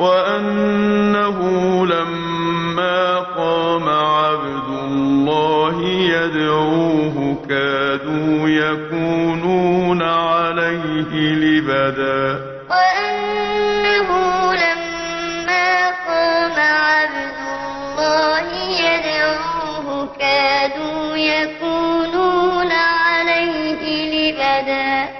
وَأَنَّهُ لَمَّا قَامَ عَبْدُ اللَّهِ يَدْعُوهُ كَادُوا يَكُونُونَ عَلَيْهِ لِبَدًا. وَأَنَّهُ لَمَّا قَامَ عَبْدُ اللَّهِ يَدْعُوهُ كَادُوا يَكُونُونَ عَلَيْهِ لِبَدًا.